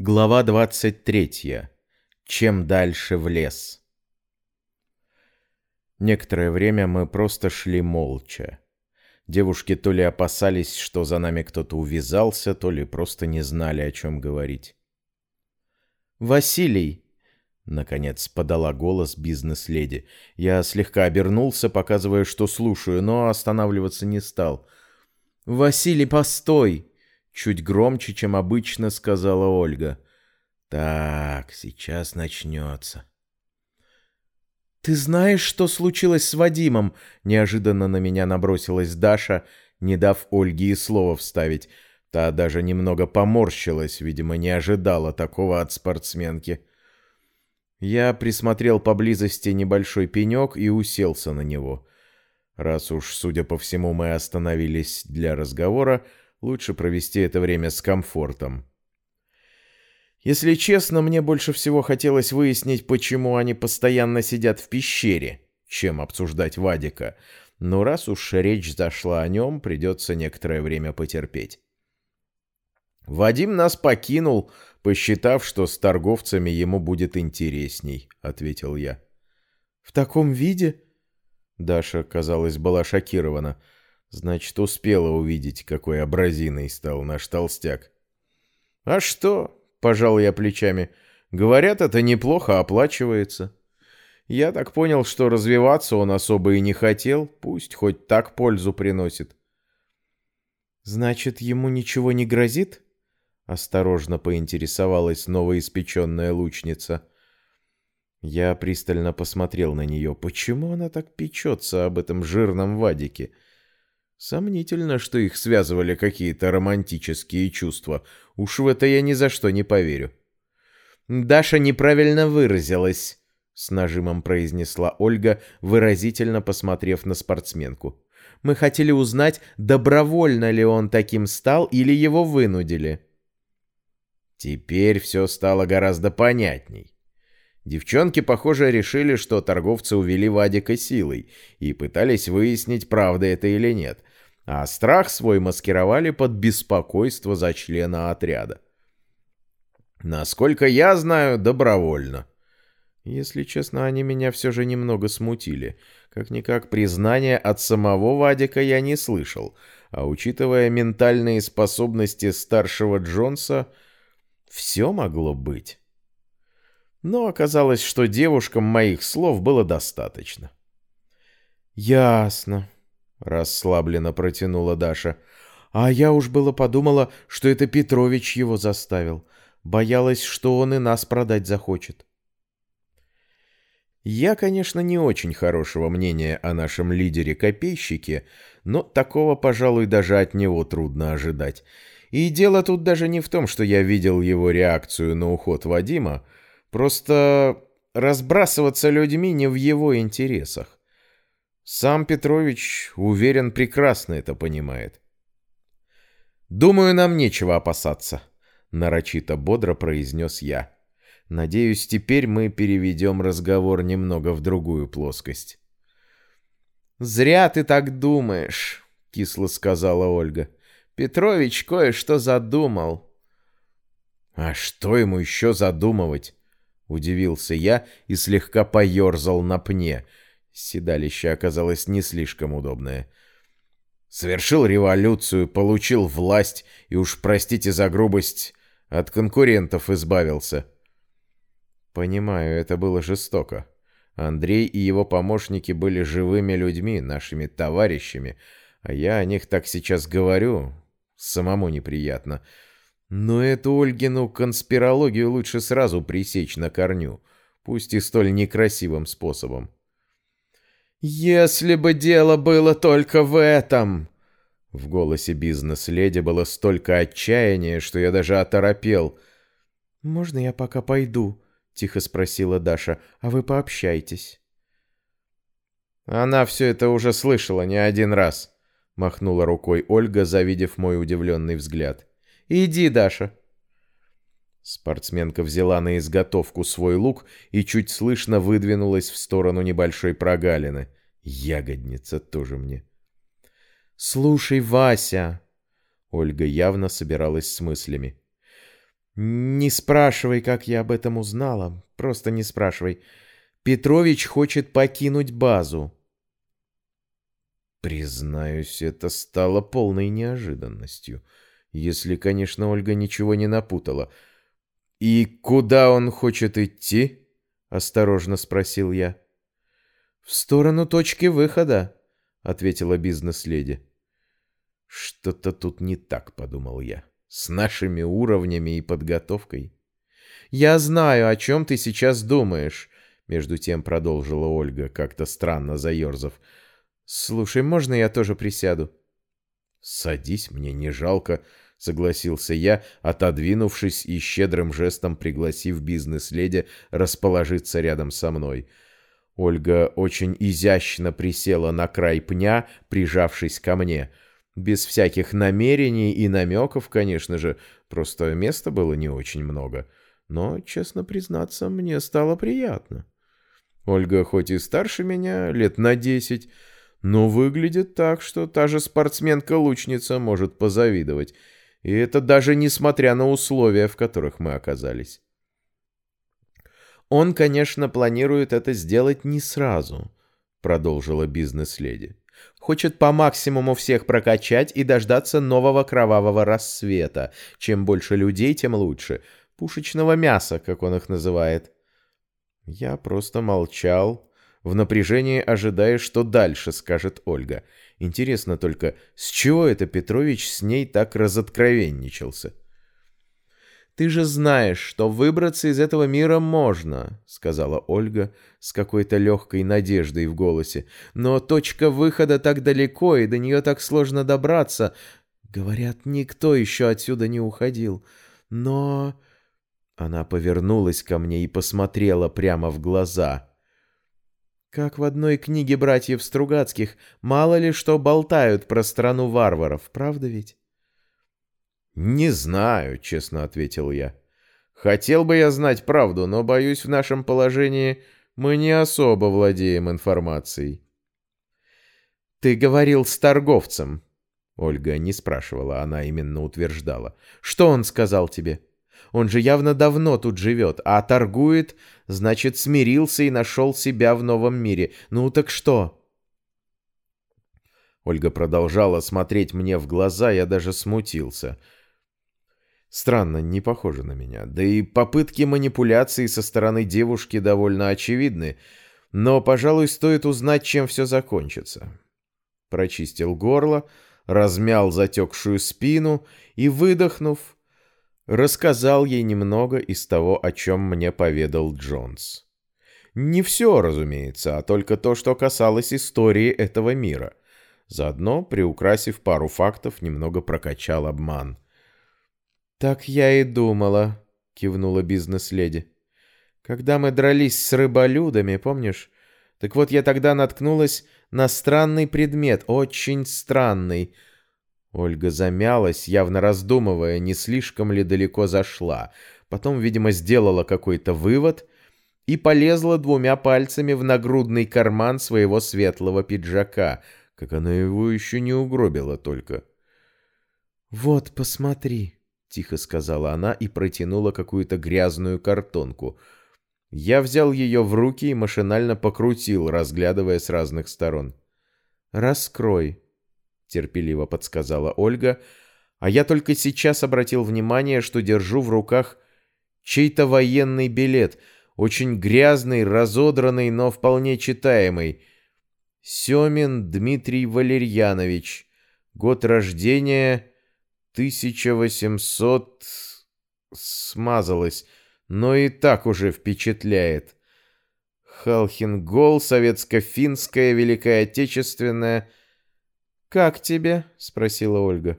Глава 23. Чем дальше в лес. Некоторое время мы просто шли молча. Девушки то ли опасались, что за нами кто-то увязался, то ли просто не знали, о чем говорить. «Василий!» — наконец подала голос бизнес-леди. Я слегка обернулся, показывая, что слушаю, но останавливаться не стал. «Василий, постой!» Чуть громче, чем обычно, сказала Ольга. «Так, сейчас начнется». «Ты знаешь, что случилось с Вадимом?» Неожиданно на меня набросилась Даша, не дав Ольге и слова вставить. Та даже немного поморщилась, видимо, не ожидала такого от спортсменки. Я присмотрел поблизости небольшой пенек и уселся на него. Раз уж, судя по всему, мы остановились для разговора, лучше провести это время с комфортом. Если честно, мне больше всего хотелось выяснить, почему они постоянно сидят в пещере, чем обсуждать Вадика. Но раз уж речь зашла о нем, придется некоторое время потерпеть. «Вадим нас покинул, посчитав, что с торговцами ему будет интересней», — ответил я. «В таком виде?» Даша, казалось, была шокирована. Значит, успела увидеть, какой образиной стал наш толстяк. «А что?» — пожал я плечами. «Говорят, это неплохо оплачивается». Я так понял, что развиваться он особо и не хотел, пусть хоть так пользу приносит. «Значит, ему ничего не грозит?» — осторожно поинтересовалась новоиспеченная лучница. Я пристально посмотрел на нее. Почему она так печется об этом жирном Вадике? — Сомнительно, что их связывали какие-то романтические чувства. Уж в это я ни за что не поверю. «Даша неправильно выразилась», — с нажимом произнесла Ольга, выразительно посмотрев на спортсменку. «Мы хотели узнать, добровольно ли он таким стал или его вынудили». Теперь все стало гораздо понятней. Девчонки, похоже, решили, что торговцы увели Вадика силой и пытались выяснить, правда это или нет а страх свой маскировали под беспокойство за члена отряда. Насколько я знаю, добровольно. Если честно, они меня все же немного смутили. Как-никак признания от самого Вадика я не слышал, а учитывая ментальные способности старшего Джонса, все могло быть. Но оказалось, что девушкам моих слов было достаточно. «Ясно», Расслабленно протянула Даша. А я уж было подумала, что это Петрович его заставил. Боялась, что он и нас продать захочет. Я, конечно, не очень хорошего мнения о нашем лидере-копейщике, но такого, пожалуй, даже от него трудно ожидать. И дело тут даже не в том, что я видел его реакцию на уход Вадима, просто разбрасываться людьми не в его интересах. Сам Петрович, уверен, прекрасно это понимает. «Думаю, нам нечего опасаться», — нарочито бодро произнес я. «Надеюсь, теперь мы переведем разговор немного в другую плоскость». «Зря ты так думаешь», — кисло сказала Ольга. «Петрович кое-что задумал». «А что ему еще задумывать?» — удивился я и слегка поерзал на пне — Седалище оказалось не слишком удобное. Совершил революцию, получил власть и уж, простите за грубость, от конкурентов избавился. Понимаю, это было жестоко. Андрей и его помощники были живыми людьми, нашими товарищами, а я о них так сейчас говорю, самому неприятно. Но эту Ольгину конспирологию лучше сразу пресечь на корню, пусть и столь некрасивым способом. «Если бы дело было только в этом!» В голосе бизнес-леди было столько отчаяния, что я даже оторопел. «Можно я пока пойду?» — тихо спросила Даша. «А вы пообщайтесь». «Она все это уже слышала не один раз», — махнула рукой Ольга, завидев мой удивленный взгляд. «Иди, Даша». Спортсменка взяла на изготовку свой лук и чуть слышно выдвинулась в сторону небольшой прогалины. Ягодница тоже мне. «Слушай, Вася!» Ольга явно собиралась с мыслями. Не спрашивай, как я об этом узнала. Просто не спрашивай. Петрович хочет покинуть базу. Признаюсь, это стало полной неожиданностью. Если, конечно, Ольга ничего не напутала. «И куда он хочет идти?» — осторожно спросил я. «В сторону точки выхода», — ответила бизнес-леди. «Что-то тут не так», — подумал я с нашими уровнями и подготовкой. «Я знаю, о чем ты сейчас думаешь», — между тем продолжила Ольга, как-то странно заерзав. «Слушай, можно я тоже присяду?» «Садись, мне не жалко», — согласился я, отодвинувшись и щедрым жестом пригласив бизнес-леди расположиться рядом со мной. Ольга очень изящно присела на край пня, прижавшись ко мне — без всяких намерений и намеков, конечно же, просто места было не очень много. Но, честно признаться, мне стало приятно. Ольга хоть и старше меня, лет на десять, но выглядит так, что та же спортсменка-лучница может позавидовать. И это даже несмотря на условия, в которых мы оказались. «Он, конечно, планирует это сделать не сразу», — продолжила бизнес-леди. Хочет по максимуму всех прокачать и дождаться нового кровавого рассвета. Чем больше людей, тем лучше. Пушечного мяса, как он их называет. Я просто молчал, в напряжении ожидая, что дальше скажет Ольга. Интересно только, с чего это Петрович с ней так разоткровенничался? «Ты же знаешь, что выбраться из этого мира можно», — сказала Ольга с какой-то легкой надеждой в голосе. «Но точка выхода так далеко, и до нее так сложно добраться. Говорят, никто еще отсюда не уходил. Но...» Она повернулась ко мне и посмотрела прямо в глаза. «Как в одной книге братьев Стругацких, мало ли что болтают про страну варваров, правда ведь?» «Не знаю», — честно ответил я. «Хотел бы я знать правду, но, боюсь, в нашем положении мы не особо владеем информацией». «Ты говорил с торговцем», — Ольга не спрашивала, она именно утверждала. «Что он сказал тебе? Он же явно давно тут живет, а торгует, значит, смирился и нашел себя в новом мире. Ну так что?» Ольга продолжала смотреть мне в глаза, я даже смутился — Странно, не похоже на меня. Да и попытки манипуляции со стороны девушки довольно очевидны. Но, пожалуй, стоит узнать, чем все закончится. Прочистил горло, размял затекшую спину и, выдохнув, рассказал ей немного из того, о чем мне поведал Джонс. Не все, разумеется, а только то, что касалось истории этого мира. Заодно, приукрасив пару фактов, немного прокачал обман. «Так я и думала», — кивнула бизнес-леди. «Когда мы дрались с рыболюдами, помнишь? Так вот, я тогда наткнулась на странный предмет, очень странный». Ольга замялась, явно раздумывая, не слишком ли далеко зашла. Потом, видимо, сделала какой-то вывод и полезла двумя пальцами в нагрудный карман своего светлого пиджака, как она его еще не угробила только. «Вот, посмотри», — тихо сказала она и протянула какую-то грязную картонку. Я взял ее в руки и машинально покрутил, разглядывая с разных сторон. «Раскрой», — терпеливо подсказала Ольга, а я только сейчас обратил внимание, что держу в руках чей-то военный билет, очень грязный, разодранный, но вполне читаемый. Семин Дмитрий Валерьянович. Год рождения 1800 смазалось, но и так уже впечатляет. Халхингол, советско-финская, Великая Отечественная. «Как тебе?» — спросила Ольга.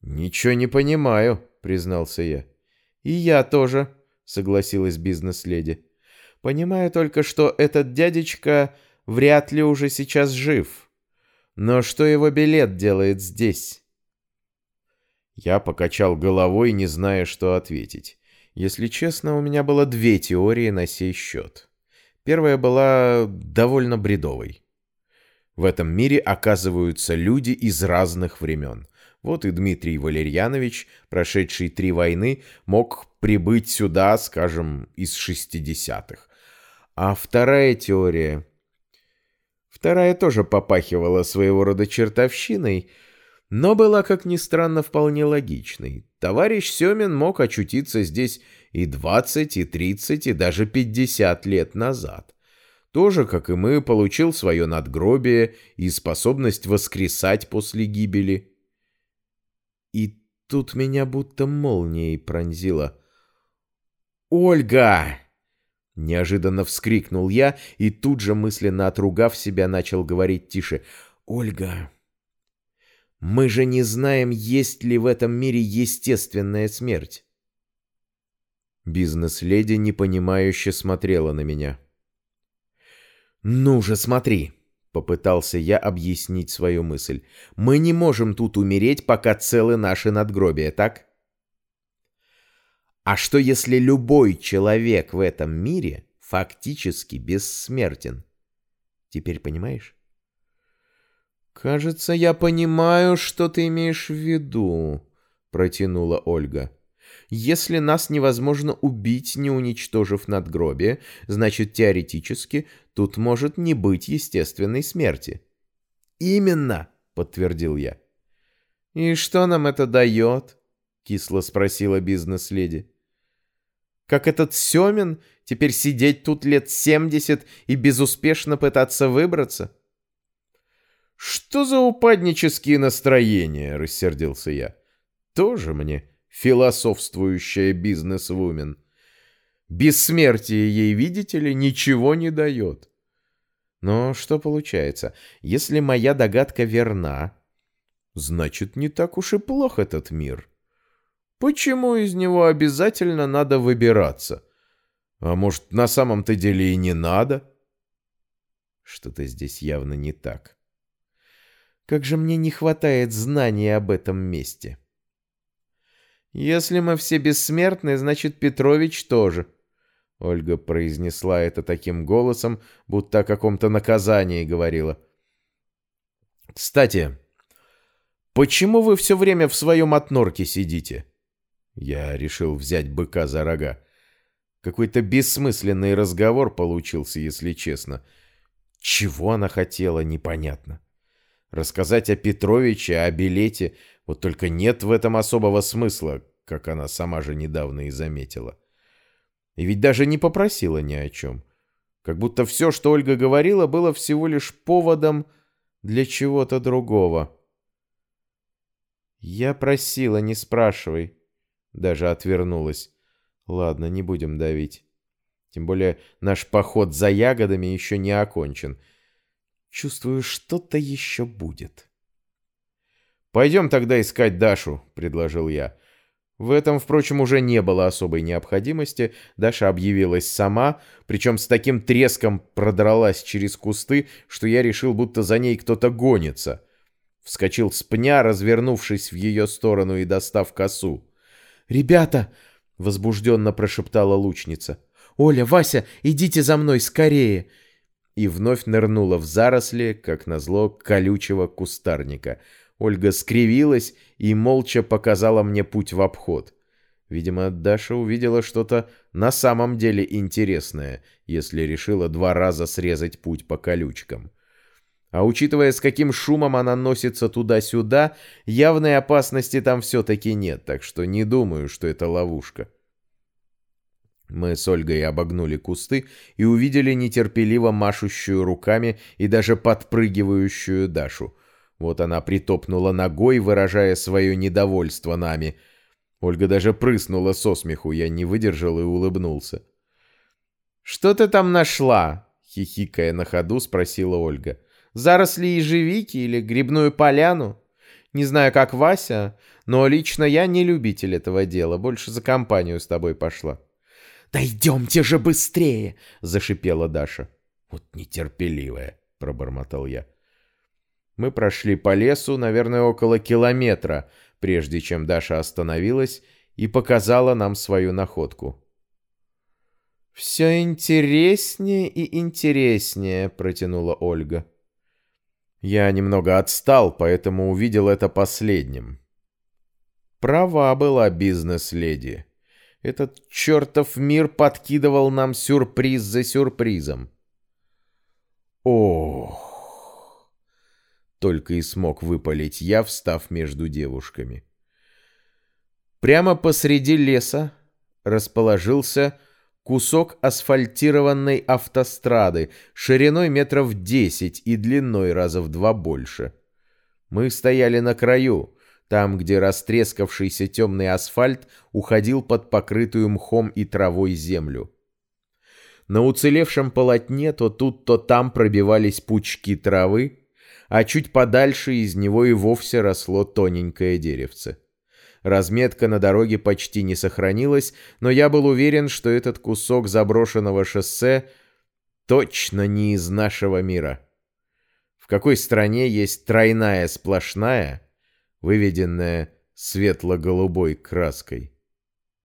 «Ничего не понимаю», — признался я. «И я тоже», — согласилась бизнес-леди. «Понимаю только, что этот дядечка вряд ли уже сейчас жив. Но что его билет делает здесь?» Я покачал головой, не зная, что ответить. Если честно, у меня было две теории на сей счет. Первая была довольно бредовой. В этом мире оказываются люди из разных времен. Вот и Дмитрий Валерьянович, прошедший три войны, мог прибыть сюда, скажем, из 60-х. А вторая теория... Вторая тоже попахивала своего рода чертовщиной, но была, как ни странно, вполне логичной. Товарищ Семин мог очутиться здесь и 20, и 30, и даже 50 лет назад. Тоже, как и мы, получил свое надгробие и способность воскресать после гибели. И тут меня будто молнией пронзило. «Ольга!» Неожиданно вскрикнул я и тут же, мысленно отругав себя, начал говорить тише. «Ольга, мы же не знаем, есть ли в этом мире естественная смерть». Бизнес-леди непонимающе смотрела на меня. «Ну же, смотри!» — попытался я объяснить свою мысль. «Мы не можем тут умереть, пока целы наши надгробия, так?» А что если любой человек в этом мире фактически бессмертен? Теперь понимаешь? «Кажется, я понимаю, что ты имеешь в виду», — протянула Ольга. «Если нас невозможно убить, не уничтожив надгробие, значит, теоретически тут может не быть естественной смерти». «Именно», — подтвердил я. «И что нам это дает?» — кисло спросила бизнес-леди. Как этот Семин теперь сидеть тут лет семьдесят и безуспешно пытаться выбраться? «Что за упаднические настроения?» — рассердился я. «Тоже мне философствующая бизнес-вумен. Бессмертие ей, видите ли, ничего не дает». Но что получается? Если моя догадка верна, значит, не так уж и плох этот мир. Почему из него обязательно надо выбираться? А может, на самом-то деле и не надо? Что-то здесь явно не так. Как же мне не хватает знаний об этом месте. Если мы все бессмертны, значит, Петрович тоже. Ольга произнесла это таким голосом, будто о каком-то наказании говорила. «Кстати, почему вы все время в своем отнорке сидите?» Я решил взять быка за рога. Какой-то бессмысленный разговор получился, если честно. Чего она хотела, непонятно. Рассказать о Петровиче, о билете, вот только нет в этом особого смысла, как она сама же недавно и заметила. И ведь даже не попросила ни о чем. Как будто все, что Ольга говорила, было всего лишь поводом для чего-то другого. «Я просила, не спрашивай», даже отвернулась. Ладно, не будем давить. Тем более наш поход за ягодами еще не окончен. Чувствую, что-то еще будет. «Пойдем тогда искать Дашу», — предложил я. В этом, впрочем, уже не было особой необходимости. Даша объявилась сама, причем с таким треском продралась через кусты, что я решил, будто за ней кто-то гонится. Вскочил с пня, развернувшись в ее сторону и достав косу. «Ребята!» — возбужденно прошептала лучница. «Оля, Вася, идите за мной скорее!» И вновь нырнула в заросли, как назло, колючего кустарника. Ольга скривилась и молча показала мне путь в обход. Видимо, Даша увидела что-то на самом деле интересное, если решила два раза срезать путь по колючкам. А учитывая, с каким шумом она носится туда-сюда, явной опасности там все-таки нет, так что не думаю, что это ловушка. Мы с Ольгой обогнули кусты и увидели нетерпеливо машущую руками и даже подпрыгивающую Дашу. Вот она притопнула ногой, выражая свое недовольство нами. Ольга даже прыснула со смеху, я не выдержал и улыбнулся. «Что ты там нашла?» — хихикая на ходу, спросила Ольга. — заросли ежевики или грибную поляну. Не знаю, как Вася, но лично я не любитель этого дела, больше за компанию с тобой пошла. «Да идемте же быстрее!» — зашипела Даша. «Вот нетерпеливая!» — пробормотал я. Мы прошли по лесу, наверное, около километра, прежде чем Даша остановилась и показала нам свою находку. «Все интереснее и интереснее», — протянула Ольга. Я немного отстал, поэтому увидел это последним. Права была бизнес-леди. Этот чертов мир подкидывал нам сюрприз за сюрпризом. Ох! Только и смог выпалить я, встав между девушками. Прямо посреди леса расположился кусок асфальтированной автострады шириной метров десять и длиной раза в два больше. Мы стояли на краю, там, где растрескавшийся темный асфальт уходил под покрытую мхом и травой землю. На уцелевшем полотне то тут, то там пробивались пучки травы, а чуть подальше из него и вовсе росло тоненькое деревце. Разметка на дороге почти не сохранилась, но я был уверен, что этот кусок заброшенного шоссе точно не из нашего мира. В какой стране есть тройная сплошная, выведенная светло-голубой краской?